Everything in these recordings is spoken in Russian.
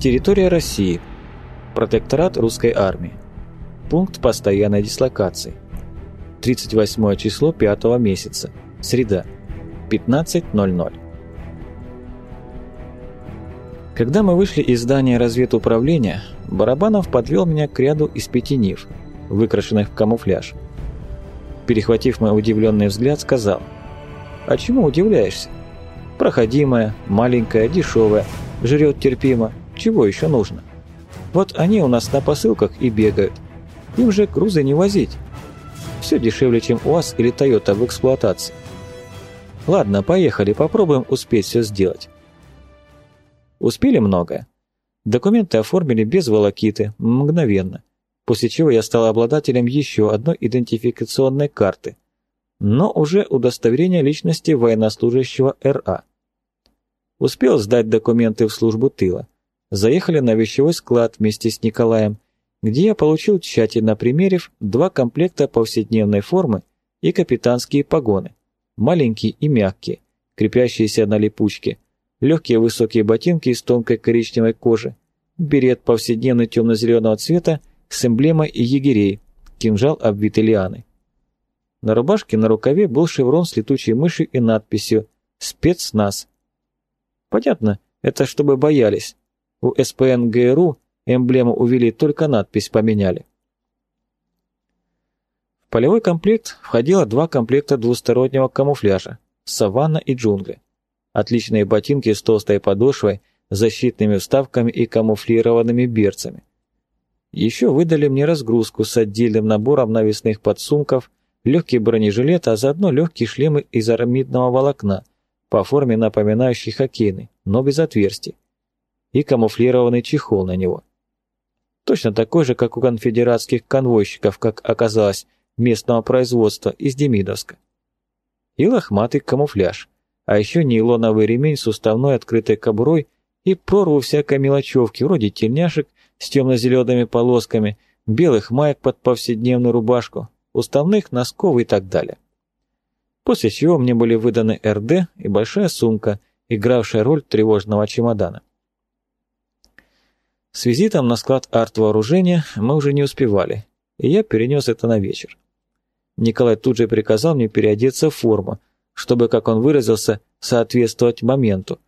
Территория России. Протекторат русской армии. Пункт постоянной дислокации. 38 число 5 месяца. Среда. 15.00. Когда мы вышли из здания разведуправления, Барабанов подвел меня к ряду из пяти нив, выкрашенных в камуфляж. Перехватив мой удивленный взгляд, сказал, «А чему удивляешься? Проходимая, маленькая, дешевая, жрет терпимо, чего еще нужно? Вот они у нас на посылках и бегают. Им же грузы не возить. Все дешевле, чем УАЗ или Тойота в эксплуатации. Ладно, поехали, попробуем успеть все сделать». Успели многое. Документы оформили без волокиты, мгновенно, после чего я стал обладателем еще одной идентификационной карты, но уже удостоверение личности военнослужащего РА. Успел сдать документы в службу тыла. Заехали на вещевой склад вместе с Николаем, где я получил тщательно примерив два комплекта повседневной формы и капитанские погоны, маленькие и мягкие, крепящиеся на липучке, легкие высокие ботинки из тонкой коричневой кожи, берет повседневно темно-зеленого цвета с эмблемой егерей, кинжал обвитый лианой. На рубашке на рукаве был шеврон с летучей мышью и надписью «Спецназ». Понятно, это чтобы боялись. У СПН ГРУ эмблему увели, только надпись поменяли. В полевой комплект входило два комплекта двустороннего камуфляжа «Саванна» и «Джунгли». Отличные ботинки с толстой подошвой, защитными вставками и камуфлированными берцами. Еще выдали мне разгрузку с отдельным набором навесных подсумков, легкий бронежилет, а заодно легкие шлемы из арамидного волокна, по форме напоминающий хоккейный, но без отверстий, и камуфлированный чехол на него. Точно такой же, как у конфедератских конвойщиков, как оказалось, местного производства из Демидовска. И лохматый камуфляж – а еще нейлоновый ремень с уставной открытой кобурой и прорву всякой мелочевки, вроде тельняшек с темно-зелеными полосками, белых маек под повседневную рубашку, уставных носков и так далее. После чего мне были выданы РД и большая сумка, игравшая роль тревожного чемодана. С визитом на склад арт-вооружения мы уже не успевали, и я перенес это на вечер. Николай тут же приказал мне переодеться в форму, чтобы, как он выразился, соответствовать моменту,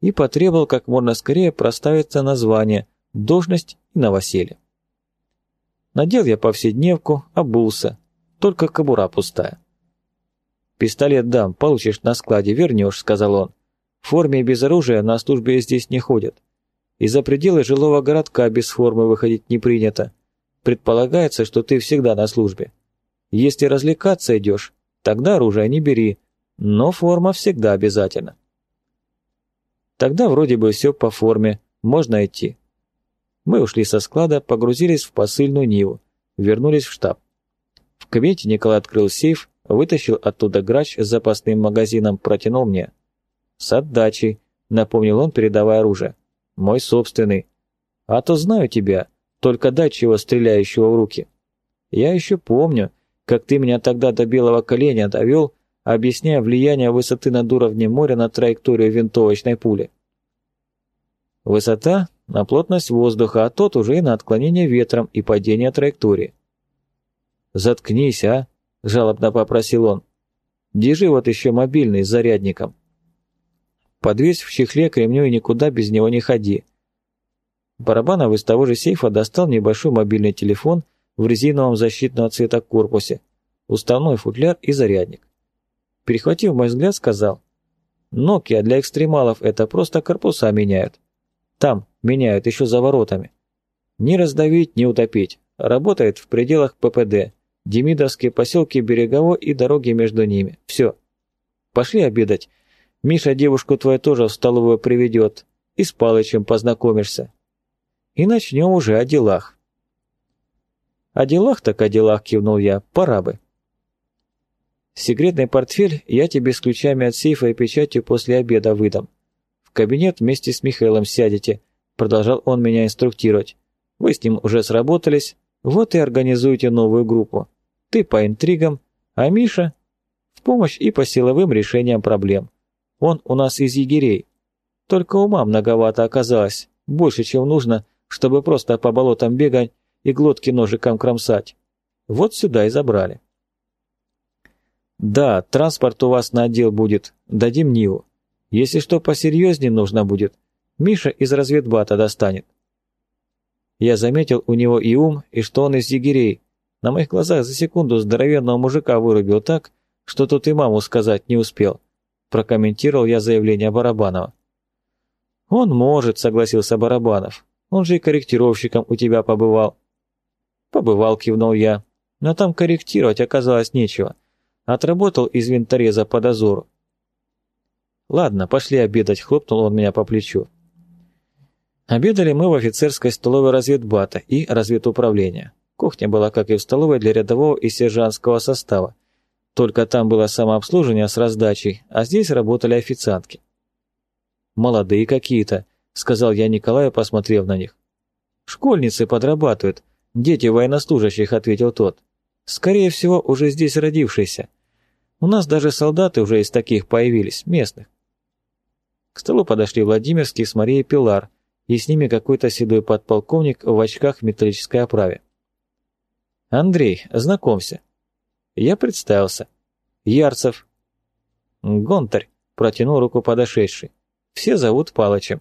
и потребовал как можно скорее проставиться название, должность и новоселье. Надел я повседневку, обулся, только кобура пустая. «Пистолет дам, получишь на складе, вернешь», — сказал он. «В форме и без оружия на службе здесь не ходят. И за пределы жилого городка без формы выходить не принято. Предполагается, что ты всегда на службе. Если развлекаться идешь, тогда оружие не бери, но форма всегда обязательна. Тогда вроде бы все по форме, можно идти. Мы ушли со склада, погрузились в посыльную Ниву, вернулись в штаб. В кабинете Николай открыл сейф, вытащил оттуда грач с запасным магазином, протянул мне. «С отдачей», — напомнил он, передавая оружие. «Мой собственный. А то знаю тебя, только дай чего стреляющего в руки. Я еще помню, как ты меня тогда до белого коленя довел, объясняя влияние высоты над уровнем моря на траекторию винтовочной пули. Высота на плотность воздуха, а тот уже и на отклонение ветром и падение траектории. «Заткнись, а!» – жалобно попросил он. «Держи вот еще мобильный с зарядником. Подвесь в чехле кремню и никуда без него не ходи». Барабанов из того же сейфа достал небольшой мобильный телефон в резиновом защитного цвета корпусе, уставной футляр и зарядник перехватив мой взгляд, сказал, «Nokia для экстремалов это просто корпуса меняют. Там меняют еще за воротами. Не раздавить, не утопить. Работает в пределах ППД. Демидовские поселки Берегово и дороги между ними. Все. Пошли обедать. Миша девушку твою тоже в столовую приведет. И с Палычем познакомишься. И начнем уже о делах. О делах так о делах, кивнул я, пора бы. Секретный портфель я тебе с ключами от сейфа и печатью после обеда выдам. В кабинет вместе с Михаилом сядете, продолжал он меня инструктировать. Вы с ним уже сработались, вот и организуйте новую группу. Ты по интригам, а Миша в помощь и по силовым решениям проблем. Он у нас из егерей. Только ума многовато оказалось, Больше, чем нужно, чтобы просто по болотам бегать и глотки ножиком кромсать. Вот сюда и забрали. Да, транспорт у вас на отдел будет, дадим Ниву. Если что посерьезнее нужно будет, Миша из разведбата достанет. Я заметил у него и ум, и что он из егерей. На моих глазах за секунду здоровенного мужика вырубил так, что тут и маму сказать не успел. Прокомментировал я заявление Барабанова. «Он может», — согласился Барабанов. «Он же и корректировщиком у тебя побывал». «Побывал», — кивнул я. «Но там корректировать оказалось нечего. Отработал из винтореза по дозору. «Ладно, пошли обедать», — хлопнул он меня по плечу. Обедали мы в офицерской столовой разведбата и разведуправления. Кухня была, как и в столовой, для рядового и сержантского состава. Только там было самообслуживание с раздачей, а здесь работали официантки. «Молодые какие-то», — сказал я Николаю, посмотрев на них. «Школьницы подрабатывают. Дети военнослужащих», — ответил тот. «Скорее всего, уже здесь родившиеся. У нас даже солдаты уже из таких появились, местных. К столу подошли Владимирский с Марией Пилар, и с ними какой-то седой подполковник в очках в металлической оправе. «Андрей, знакомься». Я представился. «Ярцев». «Гонтарь», — протянул руку подошедший. «Все зовут Палычем».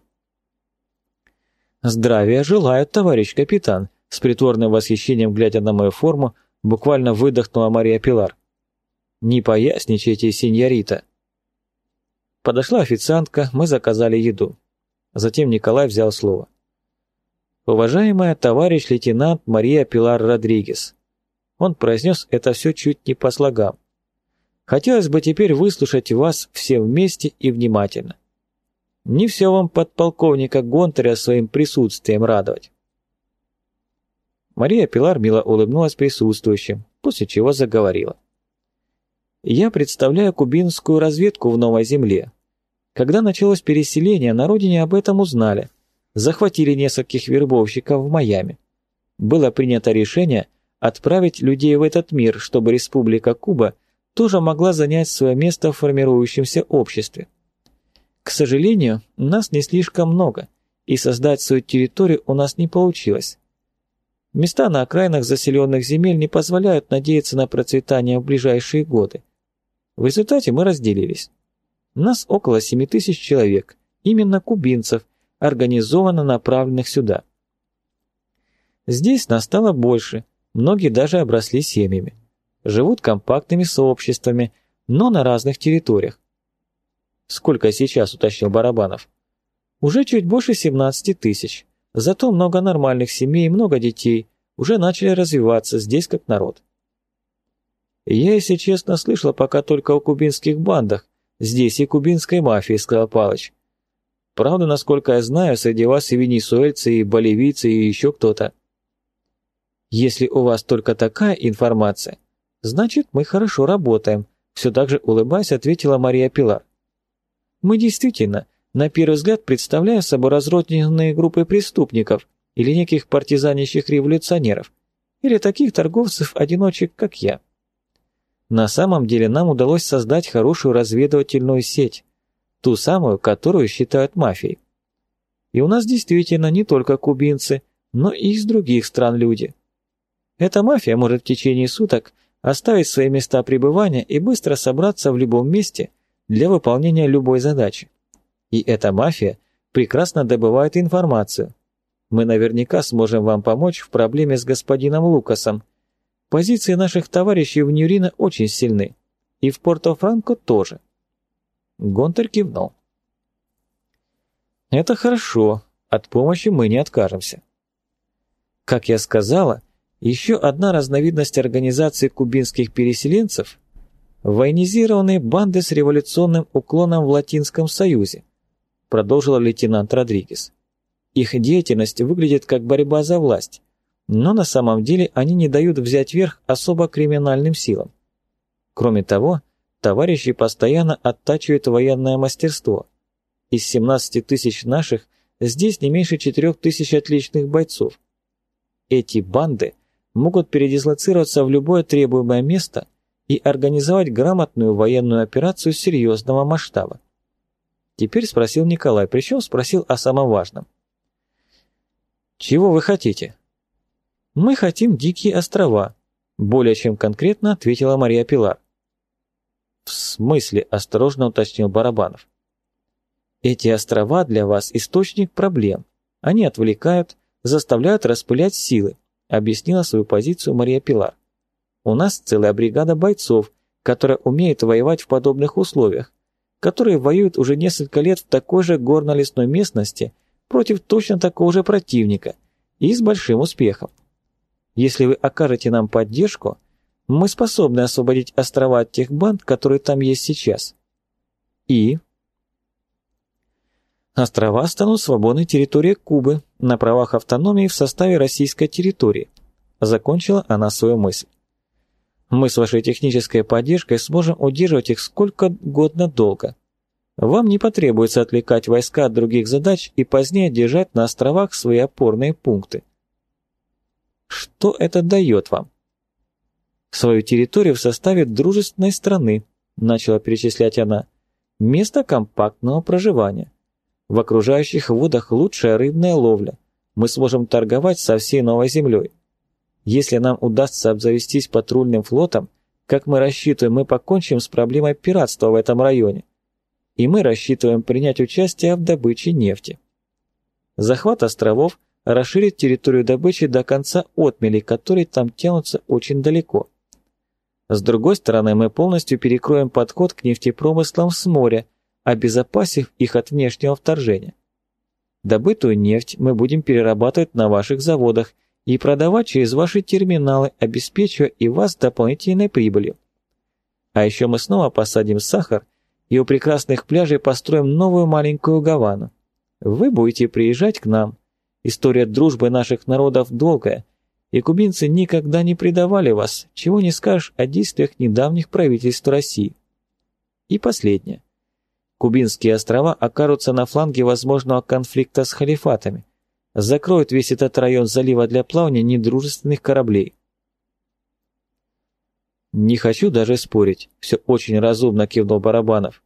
«Здравия желаю, товарищ капитан», — с притворным восхищением глядя на мою форму, буквально выдохнула Мария Пилар. «Не поясничайте, сеньорита». Подошла официантка, мы заказали еду. Затем Николай взял слово. «Уважаемая товарищ лейтенант Мария Пилар Родригес». Он произнес это все чуть не по слогам. «Хотелось бы теперь выслушать вас все вместе и внимательно. Не все вам подполковника Гонтаря своим присутствием радовать». Мария Пилар мило улыбнулась присутствующим, после чего заговорила. Я представляю кубинскую разведку в Новой Земле. Когда началось переселение, на родине об этом узнали. Захватили нескольких вербовщиков в Майами. Было принято решение отправить людей в этот мир, чтобы Республика Куба тоже могла занять свое место в формирующемся обществе. К сожалению, нас не слишком много, и создать свою территорию у нас не получилось. Места на окраинах заселенных земель не позволяют надеяться на процветание в ближайшие годы. В результате мы разделились. Нас около 7 тысяч человек, именно кубинцев, организованно направленных сюда. Здесь нас стало больше, многие даже обросли семьями. Живут компактными сообществами, но на разных территориях. Сколько сейчас, уточнил Барабанов? Уже чуть больше 17 тысяч. Зато много нормальных семей, много детей, уже начали развиваться здесь как народ. «Я, если честно, слышал пока только о кубинских бандах, здесь и кубинской мафии», — сказал Палыч. «Правда, насколько я знаю, среди вас и венесуэльцы, и боливийцы, и еще кто-то». «Если у вас только такая информация, значит, мы хорошо работаем», — все так же улыбаясь, ответила Мария Пилар. «Мы действительно, на первый взгляд, представляем собой разрозненные группы преступников или неких партизанящих революционеров, или таких торговцев-одиночек, как я». На самом деле нам удалось создать хорошую разведывательную сеть, ту самую, которую считают мафией. И у нас действительно не только кубинцы, но и из других стран люди. Эта мафия может в течение суток оставить свои места пребывания и быстро собраться в любом месте для выполнения любой задачи. И эта мафия прекрасно добывает информацию. Мы наверняка сможем вам помочь в проблеме с господином Лукасом, Позиции наших товарищей в Ньюрино очень сильны. И в Порто-Франко тоже. Гонтер кивнул. Это хорошо. От помощи мы не откажемся. Как я сказала, еще одна разновидность организации кубинских переселенцев – военизированные банды с революционным уклоном в Латинском Союзе, продолжил лейтенант Родригес. Их деятельность выглядит как борьба за власть, но на самом деле они не дают взять верх особо криминальным силам. Кроме того, товарищи постоянно оттачивают военное мастерство. Из 17 тысяч наших здесь не меньше 4 тысяч отличных бойцов. Эти банды могут передислоцироваться в любое требуемое место и организовать грамотную военную операцию серьезного масштаба. Теперь спросил Николай, причем спросил о самом важном – «Чего вы хотите?» «Мы хотим дикие острова», — более чем конкретно ответила Мария Пилар. «В смысле?» – осторожно уточнил Барабанов. «Эти острова для вас источник проблем. Они отвлекают, заставляют распылять силы», – объяснила свою позицию Мария Пилар. «У нас целая бригада бойцов, которая умеет воевать в подобных условиях, которые воюют уже несколько лет в такой же горно-лесной местности против точно такого же противника и с большим успехом. Если вы окажете нам поддержку – мы способны освободить острова от тех банд, которые там есть сейчас. И... Острова станут свободной территорией Кубы на правах автономии в составе российской территории. Закончила она свою мысль. Мы с вашей технической поддержкой сможем удерживать их сколько угодно долго. Вам не потребуется отвлекать войска от других задач и позднее держать на островах свои опорные пункты. Что это дает вам? свою территорию в составе дружественной страны, начала перечислять она. Место компактного проживания. В окружающих водах лучшая рыбная ловля. Мы сможем торговать со всей новой землей. Если нам удастся обзавестись патрульным флотом, как мы рассчитываем, мы покончим с проблемой пиратства в этом районе. И мы рассчитываем принять участие в добыче нефти. Захват островов расширит территорию добычи до конца отмели, которые там тянутся очень далеко. С другой стороны, мы полностью перекроем подход к нефтепромыслам с моря, обезопасив их от внешнего вторжения. Добытую нефть мы будем перерабатывать на ваших заводах и продавать через ваши терминалы, обеспечивая и вас дополнительной прибылью. А еще мы снова посадим сахар и у прекрасных пляжей построим новую маленькую Гавану. Вы будете приезжать к нам. История дружбы наших народов долгая, и кубинцы никогда не предавали вас, чего не скажешь о действиях недавних правительств России. И последнее. Кубинские острова окажутся на фланге возможного конфликта с халифатами, закроют весь этот район залива для плавания недружественных кораблей. «Не хочу даже спорить», — все очень разумно кивнул Барабанов.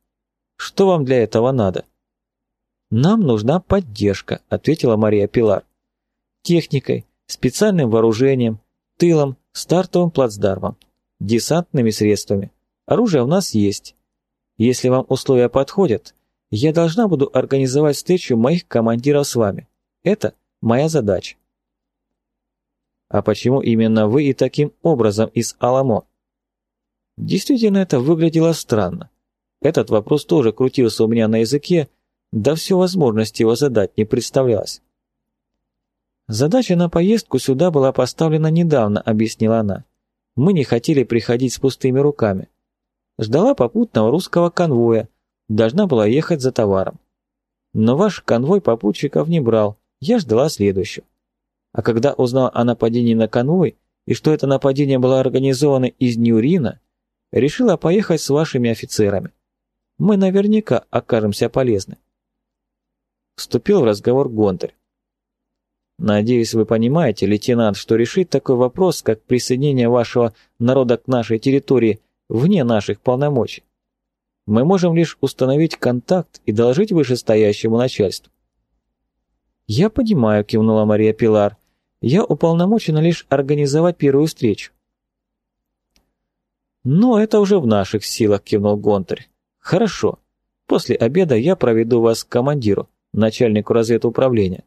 «Что вам для этого надо?» «Нам нужна поддержка», — ответила Мария Пилар. «Техникой, специальным вооружением, тылом, стартовым плацдармом, десантными средствами. Оружие у нас есть. Если вам условия подходят, я должна буду организовать встречу моих командиров с вами. Это моя задача. А почему именно вы и таким образом из Аламо? Действительно, это выглядело странно. Этот вопрос тоже крутился у меня на языке, да все возможности его задать не представлялось. «Задача на поездку сюда была поставлена недавно», — объяснила она. «Мы не хотели приходить с пустыми руками. Ждала попутного русского конвоя, должна была ехать за товаром. Но ваш конвой попутчиков не брал, я ждала следующего. А когда узнала о нападении на конвой и что это нападение было организовано из Ньюрина, решила поехать с вашими офицерами. Мы наверняка окажемся полезны». Вступил в разговор Гонтарь. Надеюсь, вы понимаете, лейтенант, что решить такой вопрос, как присоединение вашего народа к нашей территории, вне наших полномочий. Мы можем лишь установить контакт и доложить вышестоящему начальству. «Я понимаю», — кивнула Мария Пилар. «Я уполномочена лишь организовать первую встречу». «Но это уже в наших силах», — кивнул Гонтарь. «Хорошо. После обеда я проведу вас к командиру, начальнику разведуправления.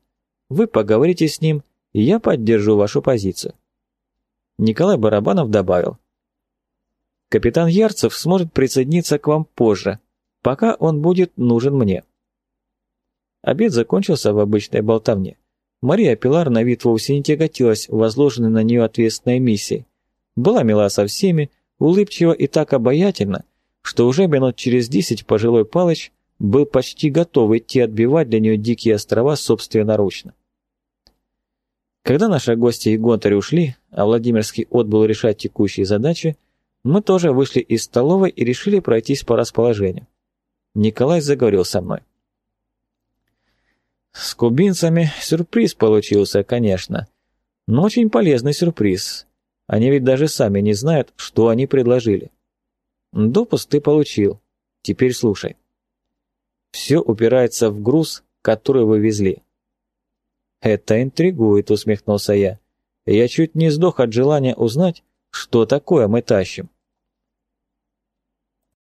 Вы поговорите с ним, и я поддержу вашу позицию. Николай Барабанов добавил. Капитан Ярцев сможет присоединиться к вам позже, пока он будет нужен мне. Обед закончился в обычной болтовне. Мария Пилар на вид вовсе не тяготилась возложенной на нее ответственной миссией. Была мила со всеми, улыбчива и так обаятельна, что уже минут через десять пожилой Палыч был почти готов идти отбивать для нее дикие острова собственноручно. Когда наши гости и Гонтарь ушли, а Владимирский отбыл решать текущие задачи, мы тоже вышли из столовой и решили пройтись по расположению. Николай заговорил со мной. С кубинцами сюрприз получился, конечно, но очень полезный сюрприз. Они ведь даже сами не знают, что они предложили. Допуск ты получил. Теперь слушай. Все упирается в груз, который вы везли. «Это интригует», — усмехнулся я. «Я чуть не сдох от желания узнать, что такое мы тащим».